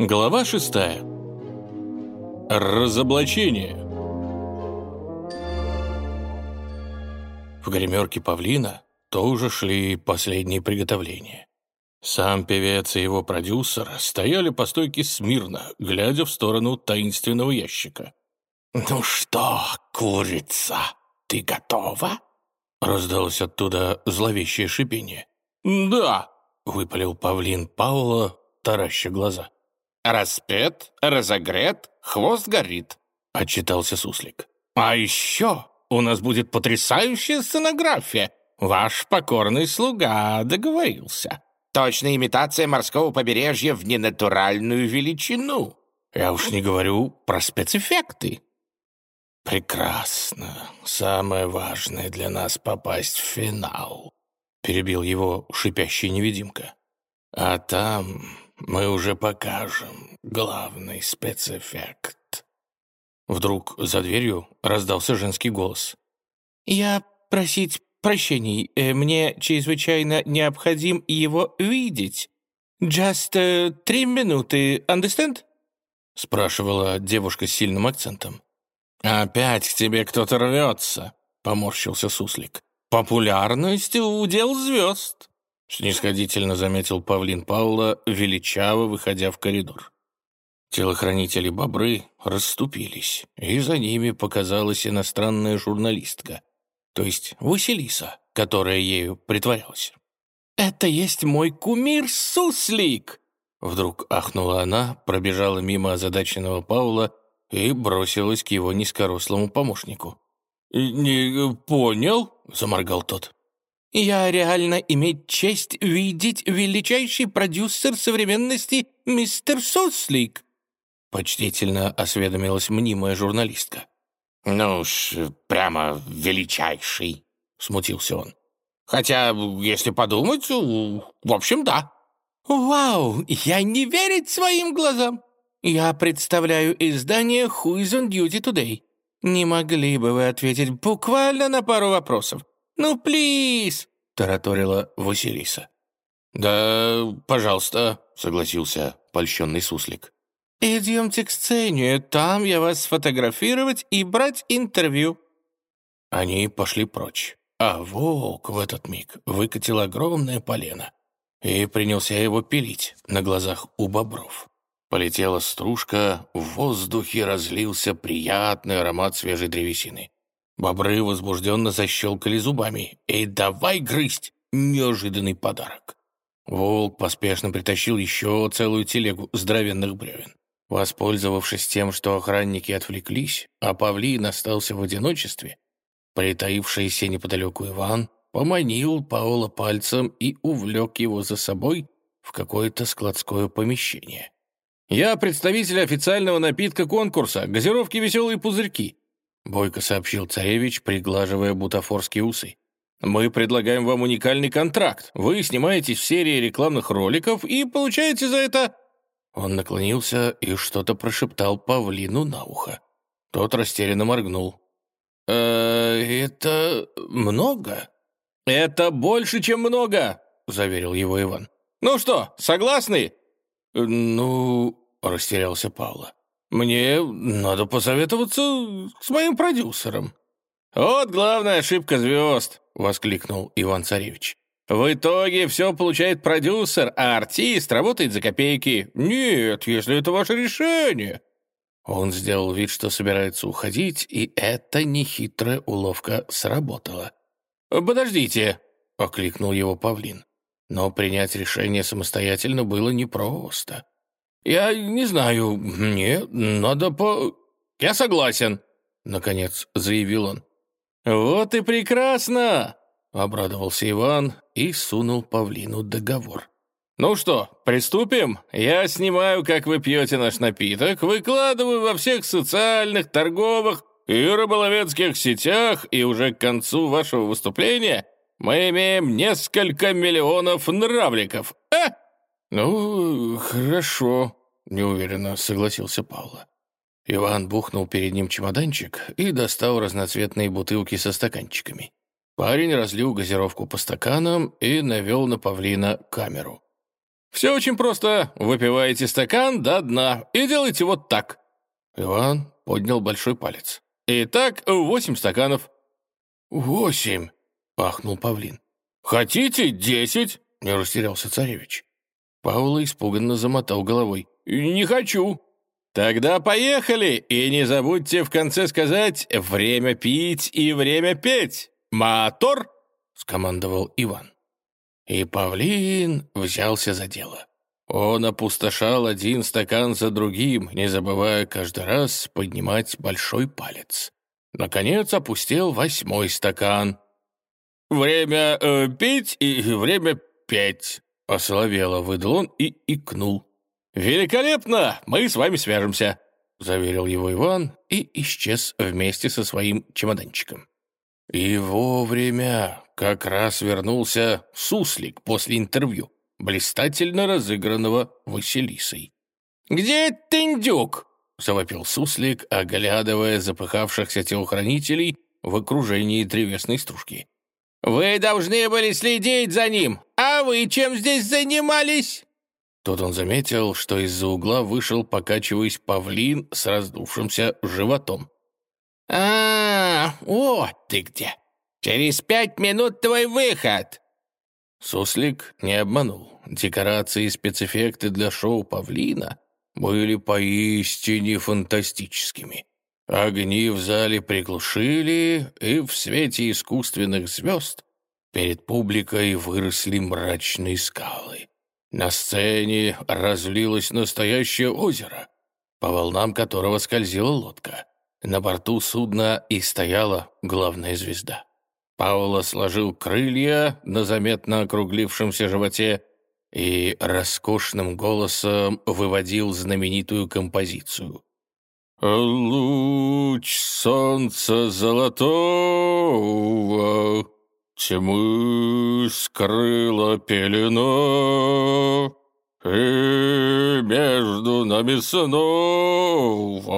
Глава шестая. Разоблачение. В гримерке павлина тоже шли последние приготовления. Сам певец и его продюсер стояли по стойке смирно, глядя в сторону таинственного ящика. «Ну что, курица, ты готова?» Раздалось оттуда зловещее шипение. «Да!» — выпалил павлин Паула, тараща глаза. «Распет, разогрет, хвост горит», — отчитался суслик. «А еще у нас будет потрясающая сценография. Ваш покорный слуга договорился. Точная имитация морского побережья в ненатуральную величину. Я уж не говорю про спецэффекты». «Прекрасно. Самое важное для нас — попасть в финал», — перебил его шипящий невидимка. «А там мы уже покажем главный спецэффект». Вдруг за дверью раздался женский голос. «Я просить прощений. Э, мне чрезвычайно необходим его видеть. Just uh, три минуты, understand?» спрашивала девушка с сильным акцентом. «Опять к тебе кто-то рвется», — поморщился суслик. «Популярность — удел звезд», — снисходительно заметил павлин Паула, величаво выходя в коридор. Телохранители-бобры расступились, и за ними показалась иностранная журналистка, то есть Василиса, которая ею притворялась. «Это есть мой кумир Суслик!» Вдруг ахнула она, пробежала мимо озадаченного Паула и бросилась к его низкорослому помощнику. «Не понял?» — заморгал тот. «Я реально иметь честь видеть величайший продюсер современности мистер Суслик!» Почтительно осведомилась мнимая журналистка. «Ну уж, прямо величайший», — смутился он. «Хотя, если подумать, в общем, да». «Вау! Я не верить своим глазам! Я представляю издание «Who is on duty today». Не могли бы вы ответить буквально на пару вопросов? Ну, плиз!» — тараторила Василиса. «Да, пожалуйста», — согласился польщенный суслик. «Идемте к сцене, там я вас сфотографировать и брать интервью». Они пошли прочь, а волк в этот миг выкатил огромное полено и принялся его пилить на глазах у бобров. Полетела стружка, в воздухе разлился приятный аромат свежей древесины. Бобры возбужденно защелкали зубами. «И давай грызть!» Неожиданный подарок. Волк поспешно притащил еще целую телегу здоровенных бревен. Воспользовавшись тем, что охранники отвлеклись, а павлин остался в одиночестве, притаившийся неподалеку Иван поманил Паула пальцем и увлек его за собой в какое-то складское помещение. «Я представитель официального напитка конкурса, газировки «Веселые пузырьки», бойко сообщил царевич, приглаживая бутафорские усы. «Мы предлагаем вам уникальный контракт. Вы снимаетесь в серии рекламных роликов и получаете за это он наклонился и что-то прошептал павлину на ухо. Тот растерянно моргнул. «Э, «Это много?» «Это больше, чем много!» — заверил его Иван. «Ну что, согласны?» «Ну...» — растерялся Павла. «Мне надо посоветоваться с моим продюсером». «Вот главная ошибка звезд!» — воскликнул Иван-Царевич. В итоге все получает продюсер, а артист работает за копейки. Нет, если это ваше решение. Он сделал вид, что собирается уходить, и эта нехитрая уловка сработала. «Подождите», — окликнул его павлин. Но принять решение самостоятельно было непросто. «Я не знаю, мне надо по...» «Я согласен», — наконец заявил он. «Вот и прекрасно!» — обрадовался Иван и сунул павлину договор. «Ну что, приступим? Я снимаю, как вы пьете наш напиток, выкладываю во всех социальных, торговых и рыболовецких сетях, и уже к концу вашего выступления мы имеем несколько миллионов нравликов. А?» «Ну, хорошо», — неуверенно согласился Павла. Иван бухнул перед ним чемоданчик и достал разноцветные бутылки со стаканчиками. Парень разлил газировку по стаканам и навел на павлина камеру. Все очень просто. Выпиваете стакан до дна и делаете вот так». Иван поднял большой палец. «Итак, восемь стаканов». «Восемь!» — пахнул павлин. «Хотите десять?» — не растерялся царевич. Паула испуганно замотал головой. «Не хочу». «Тогда поехали, и не забудьте в конце сказать «время пить и время петь». Мотор!» — скомандовал Иван. И павлин взялся за дело. Он опустошал один стакан за другим, не забывая каждый раз поднимать большой палец. Наконец опустил восьмой стакан. «Время э, пить и время петь», — ословело выдал он и икнул. «Великолепно! Мы с вами свяжемся», — заверил его Иван и исчез вместе со своим чемоданчиком. И вовремя как раз вернулся Суслик после интервью блистательно разыгранного Василисой. «Где Тындюк?» — завопил суслик, оглядывая запыхавшихся телохранителей в окружении древесной стружки. «Вы должны были следить за ним, вы чем здесь занимались?» Тут он заметил, что из-за угла вышел, покачиваясь, павлин с раздувшимся животом. «А, вот ты где! Через пять минут твой выход!» Суслик не обманул. Декорации и спецэффекты для шоу «Павлина» были поистине фантастическими. Огни в зале приглушили, и в свете искусственных звезд перед публикой выросли мрачные скалы. На сцене разлилось настоящее озеро, по волнам которого скользила лодка. На борту судна и стояла главная звезда. Паула сложил крылья на заметно округлившемся животе и роскошным голосом выводил знаменитую композицию. «Луч солнца золотого тьмы скрыла пелена, и между нами снова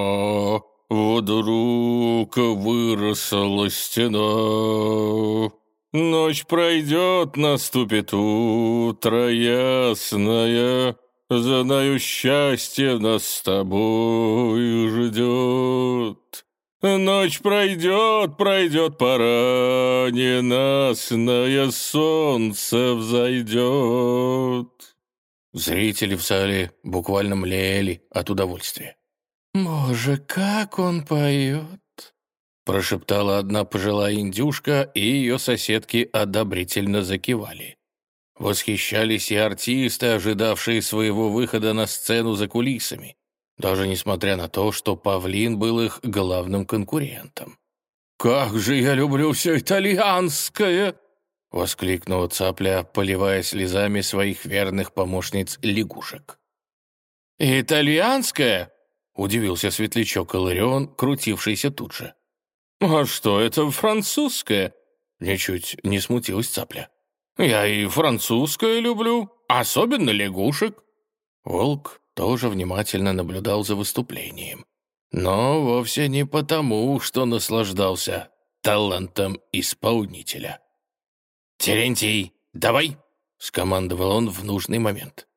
Вдруг выросла стена. Ночь пройдет, наступит утро ясное. Знаю, счастье нас с тобой ждет. Ночь пройдет, пройдет пора, ненастное солнце взойдет. Зрители в зале буквально млели от удовольствия. «Боже, как он поет!» Прошептала одна пожилая индюшка, и ее соседки одобрительно закивали. Восхищались и артисты, ожидавшие своего выхода на сцену за кулисами, даже несмотря на то, что Павлин был их главным конкурентом. «Как же я люблю все итальянское!» — воскликнула цапля, поливая слезами своих верных помощниц лягушек. «Итальянское?» Удивился светлячок Иларион, крутившийся тут же. «А что это французское?» Ничуть не смутилась цапля. «Я и французское люблю, особенно лягушек». Волк тоже внимательно наблюдал за выступлением. Но вовсе не потому, что наслаждался талантом исполнителя. «Терентий, давай!» — скомандовал он в нужный момент.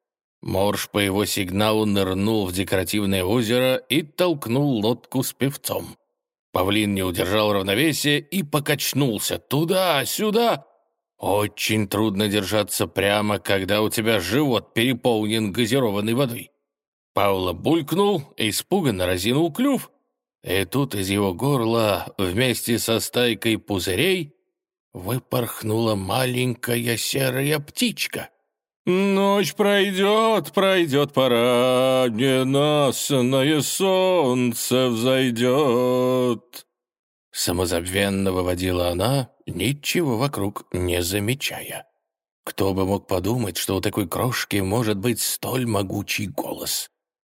Морж по его сигналу нырнул в декоративное озеро и толкнул лодку с певцом. Павлин не удержал равновесия и покачнулся туда-сюда. Очень трудно держаться прямо, когда у тебя живот переполнен газированной водой. Паула булькнул, испуганно разинул клюв, и тут из его горла вместе со стайкой пузырей выпорхнула маленькая серая птичка. Ночь пройдет, пройдет пора, ненастное солнце взойдет. Самозабвенно выводила она, ничего вокруг не замечая. Кто бы мог подумать, что у такой крошки может быть столь могучий голос.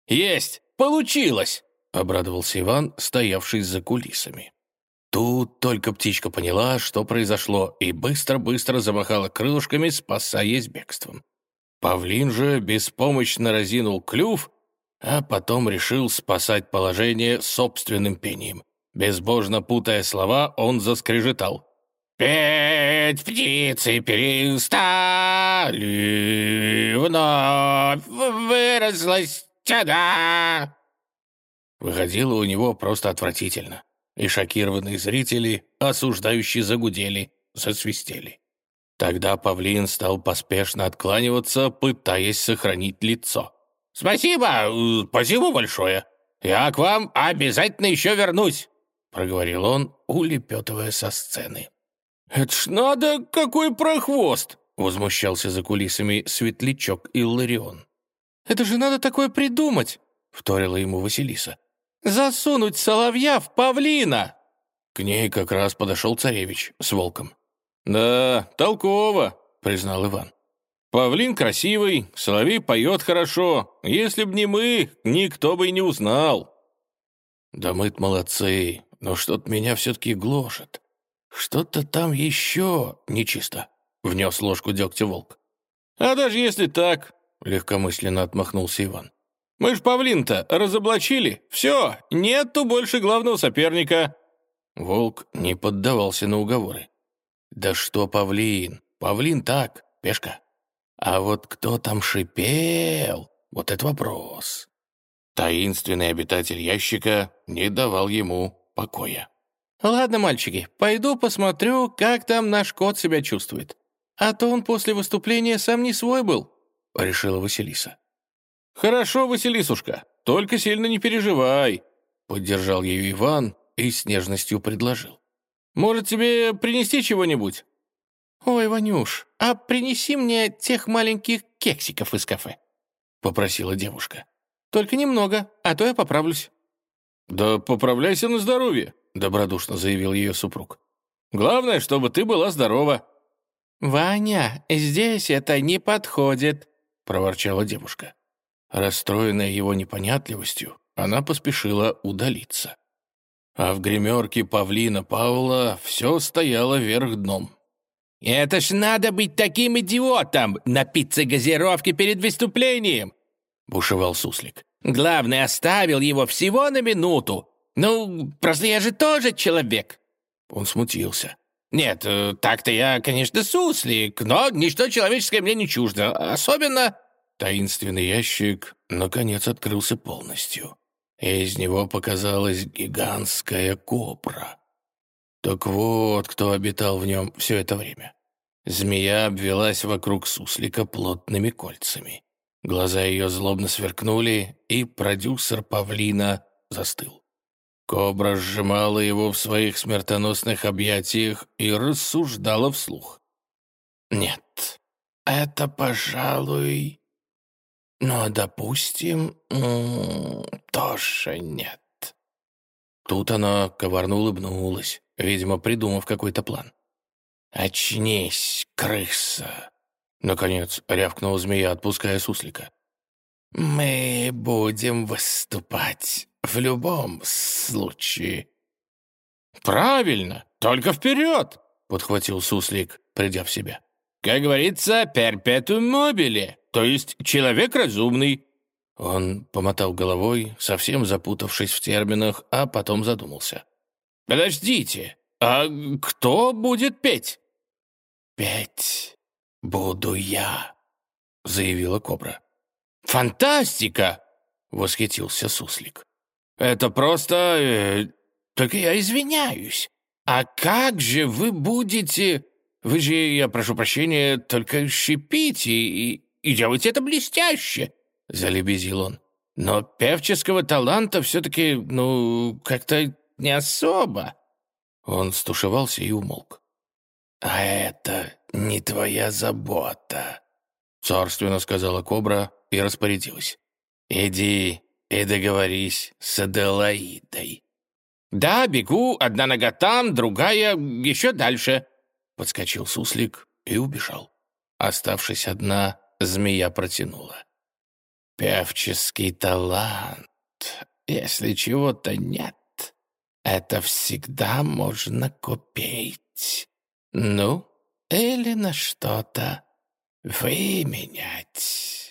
«Есть! Получилось!» — обрадовался Иван, стоявший за кулисами. Тут только птичка поняла, что произошло, и быстро-быстро замахала крылышками, спасаясь бегством. Павлин же беспомощно разинул клюв, а потом решил спасать положение собственным пением. Безбожно путая слова, он заскрежетал. Петь птицы перестали, вновь вырослась тяда. Выходило у него просто отвратительно, и шокированные зрители, осуждающие загудели, засвистели. Тогда павлин стал поспешно откланиваться, пытаясь сохранить лицо. «Спасибо, спасибо большое. Я к вам обязательно еще вернусь», — проговорил он, улепетывая со сцены. «Это ж надо, какой прохвост!» — возмущался за кулисами Светлячок и Ларион. «Это же надо такое придумать!» — вторила ему Василиса. «Засунуть соловья в павлина!» К ней как раз подошел царевич с волком. «Да, толково», — признал Иван. «Павлин красивый, соловей поет хорошо. Если б не мы, никто бы и не узнал». «Да мы-то молодцы, но что-то меня все-таки гложет. «Что-то там еще нечисто», — внес ложку дегтя волк. «А даже если так», — легкомысленно отмахнулся Иван. «Мы ж павлин-то разоблачили. Все, нету больше главного соперника». Волк не поддавался на уговоры. «Да что павлин? Павлин так, пешка. А вот кто там шипел? Вот это вопрос». Таинственный обитатель ящика не давал ему покоя. «Ладно, мальчики, пойду посмотрю, как там наш кот себя чувствует. А то он после выступления сам не свой был», — решила Василиса. «Хорошо, Василисушка, только сильно не переживай», — поддержал ее Иван и с нежностью предложил. «Может, тебе принести чего-нибудь?» «Ой, Ванюш, а принеси мне тех маленьких кексиков из кафе», — попросила девушка. «Только немного, а то я поправлюсь». «Да поправляйся на здоровье», добродушно заявил ее супруг. «Главное, чтобы ты была здорова». «Ваня, здесь это не подходит», — проворчала девушка. Расстроенная его непонятливостью, она поспешила удалиться. А в гримерке павлина Паула все стояло вверх дном. «Это ж надо быть таким идиотом, напиться газировки перед выступлением!» — бушевал Суслик. «Главное, оставил его всего на минуту, «Ну, просто я же тоже человек». Он смутился. «Нет, э, так-то я, конечно, суслик, но ничто человеческое мне не чуждо, особенно...» Таинственный ящик, наконец, открылся полностью. И из него показалась гигантская кобра. Так вот, кто обитал в нем все это время. Змея обвелась вокруг суслика плотными кольцами. Глаза ее злобно сверкнули, и продюсер павлина застыл. Кобра сжимала его в своих смертоносных объятиях и рассуждала вслух. «Нет, это, пожалуй... Но, допустим, тоже нет». Тут она коварно улыбнулась, видимо, придумав какой-то план. «Очнись, крыса!» Наконец рявкнула змея, отпуская суслика. «Мы будем выступать в любом случае». «Правильно, только вперед!» — подхватил Суслик, придя в себя. «Как говорится, перпетум мобили, то есть человек разумный». Он помотал головой, совсем запутавшись в терминах, а потом задумался. «Подождите, а кто будет петь?» «Петь буду я», — заявила Кобра. «Фантастика!» — восхитился Суслик. «Это просто... Э, только я извиняюсь. А как же вы будете... Вы же, я прошу прощения, только шипите и, и делаете это блестяще!» — залебезил он. «Но певческого таланта все-таки, ну, как-то не особо». Он стушевался и умолк. «А это не твоя забота», — царственно сказала кобра и распорядилась. «Иди и договорись с Аделаидой». «Да, бегу, одна нога там, другая еще дальше», — подскочил суслик и убежал. Оставшись одна, змея протянула. «Певческий талант. Если чего-то нет, это всегда можно купить. Ну, или на что-то выменять».